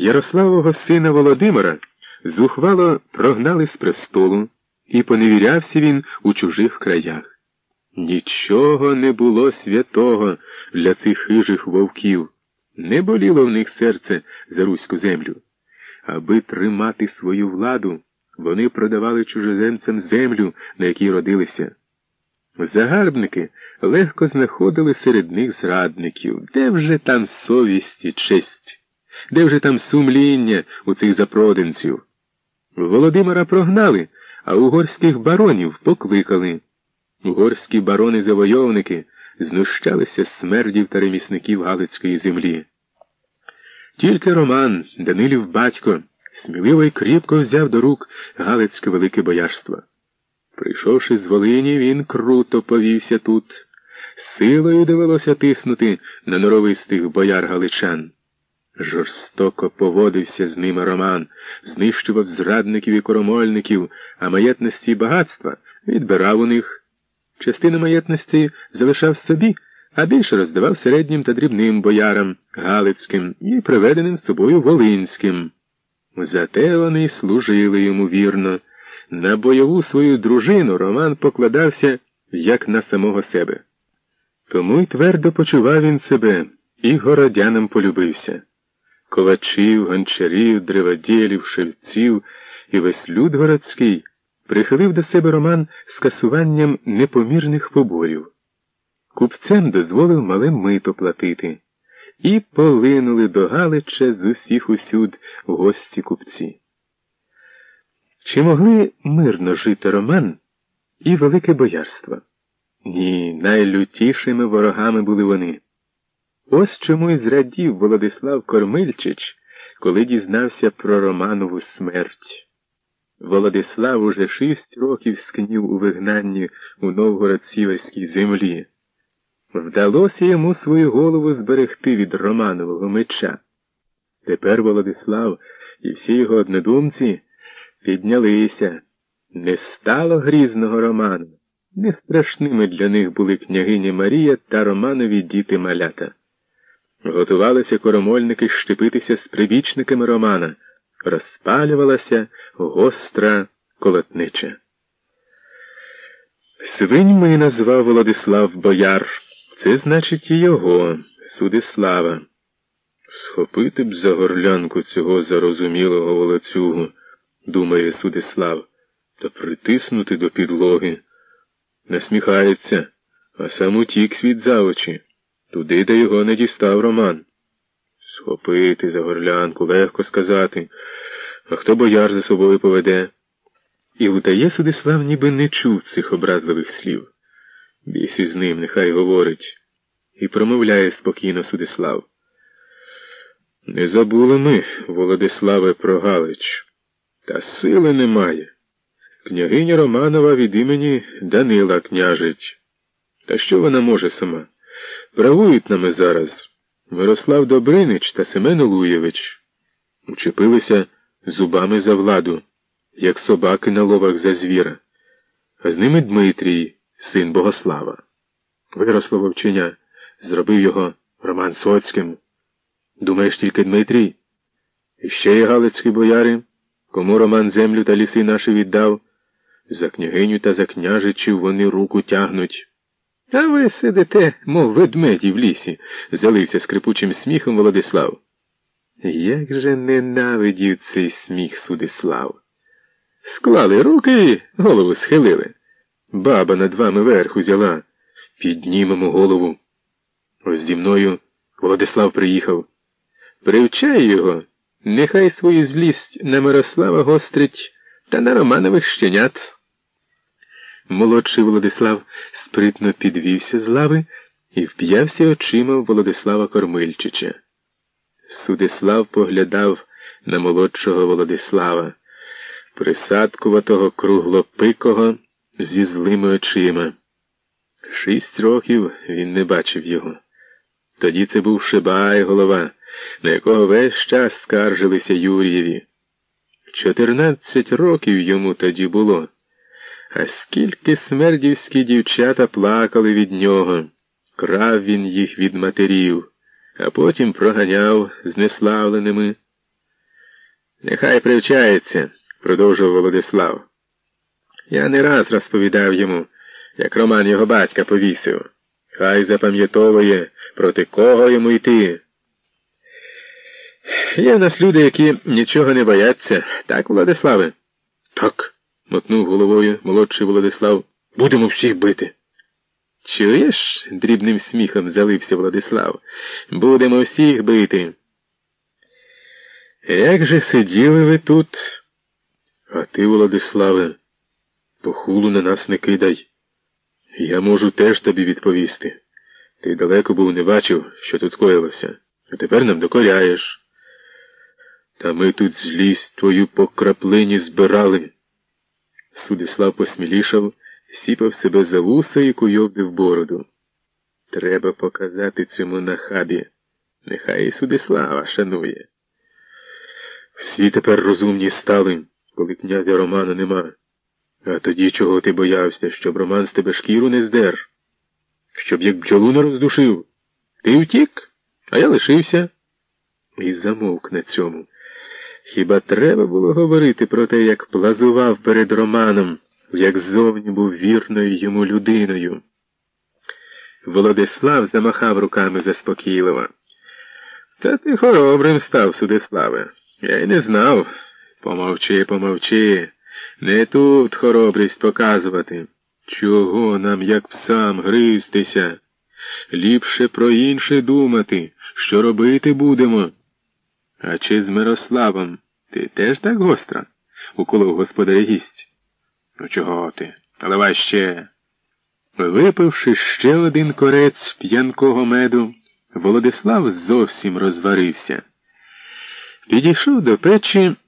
Ярославового сина Володимира зухвало прогнали з престолу, і поневірявся він у чужих краях. Нічого не було святого для цих хижих вовків, не боліло в них серце за руську землю. Аби тримати свою владу, вони продавали чужеземцям землю, на якій родилися. Загарбники легко знаходили серед них зрадників, де вже там совість і честь, де вже там сумління у цих запроданців. Володимира прогнали, а угорських баронів покликали. Угорські барони-завойовники знущалися з смердів та ремісників Галицької землі. Тільки Роман, Данилів батько, сміливо й кріпко взяв до рук Галицьке Велике Боярство. Прийшовши з Волині, він круто повівся тут. Силою довелося тиснути на норовистих бояр галичан. Жорстоко поводився з ними Роман, знищував зрадників і коромольників, а маєтності і багатства відбирав у них. Частину маєтності залишав собі, а більше роздавав середнім та дрібним боярам Галицьким і приведеним з собою Волинським. Зате вони служили йому вірно. На бойову свою дружину Роман покладався як на самого себе. Тому й твердо почував він себе і городянам полюбився. Ковачів, гончарів, древоділів, шевців і весь люд городський прихилив до себе Роман скасуванням непомірних поборів. Купцям дозволив мале мито платити, і полинули до Галича з усіх усюд гості купці. Чи могли мирно жити Роман і Велике Боярство? Ні, найлютішими ворогами були вони. Ось чому й зрадів Володислав Кормильчич, коли дізнався про Романову смерть. Володислав уже шість років скнів у вигнанні у Новгород Сіверській землі. Вдалося йому свою голову зберегти від Романового меча. Тепер Володислав і всі його однодумці піднялися. Не стало грізного Роману. Не страшними для них були княгиня Марія та Романові діти малята. Готувалися коромольники щепитися з прибічниками Романа, розпалювалася гостра колотнича. Свиньми назвав Володислав Бояр. Це значить і його, Судислава. Схопити б за горлянку цього зарозумілого волоцюгу, думає Судислав, та притиснути до підлоги. Насміхається, а сам утік світ за очі. Туди, де його не дістав Роман. Схопити за горлянку, легко сказати, а хто бояр за собою поведе. І удає Судислав, ніби не чув цих образливих слів. Біс із ним, нехай говорить, і промовляє спокійно Судислав. Не забули ми, Володиславе, про Галич, та сили немає. Княгиня Романова від імені Данила княжить. Та що вона може сама? Правують нами зараз Мирослав Добринич та Семен Олуєвич. Учепилися зубами за владу, як собаки на ловах за звіра, а з ними Дмитрій, син Богослава. Виросло вовченя, зробив його Роман Соцьким. Думаєш тільки Дмитрій? І ще є Галицькі бояри, кому Роман землю та ліси наші віддав, за княгиню та за княжичів вони руку тягнуть. А ви сидите, мов ведмеді в лісі, залився скрипучим сміхом Володислав. Як же ненавидів цей сміх Судислав. Склали руки, і голову схилили. Баба над вами верх узяла. Піднімемо голову. Ось зі мною Володислав приїхав. Привчай його, нехай свою злість на Мирослава гострить та на Романових щенят. Молодший Володислав спритно підвівся з лави і вп'явся очима в Володислава Кормильчича. Судислав поглядав на молодшого Володислава, присадкуватого круглопикого зі злими очима. Шість років він не бачив його. Тоді це був Шибай голова, на якого весь час скаржилися Юрієві. Чотирнадцять років йому тоді було. А скільки смердівські дівчата плакали від нього, крав він їх від матерів, а потім проганяв знеславленими. Нехай привчається, продовжував Володислав. Я не раз розповідав йому, як Роман його батька повісив. Хай запам'ятовує, проти кого йому йти. Є в нас люди, які нічого не бояться, так, Владиславе? Так, мотнув головою молодший Володислав. Будемо всіх бити. Чуєш? дрібним сміхом залився Владислав. Будемо всіх бити. Як же сиділи ви тут? А ти, Владиславе, похулу на нас не кидай. Я можу теж тобі відповісти. Ти далеко був не бачив, що тут коїлося, а тепер нам докоряєш. Та ми тут злість твою по краплині збирали. Судислав посмілішав, сіпав себе за вуса і куйовдив бороду. Треба показати цьому нахабі. Нехай і Судислава шанує. Всі тепер розумні стали, коли князя Романа нема. А тоді чого ти боявся, щоб Роман з тебе шкіру не здер? Щоб як бджолу не роздушив? Ти втік, а я лишився. І замовк на цьому. Хіба треба було говорити про те, як плазував перед Романом, як зовні був вірною йому людиною? Володислав замахав руками заспокійливо. Та ти хоробрим став, Судиславе. Я й не знав. Помовчи, помовчи. Не тут хоробрість показувати. Чого нам, як псам, гризтися? Ліпше про інше думати, що робити будемо. А чи з Мирославом ти теж так гостра? уколов господаря гість. Ну, чого ти? Наливай ще. Випивши ще один корець п'янкого меду, Володислав зовсім розварився. Підійшов до печі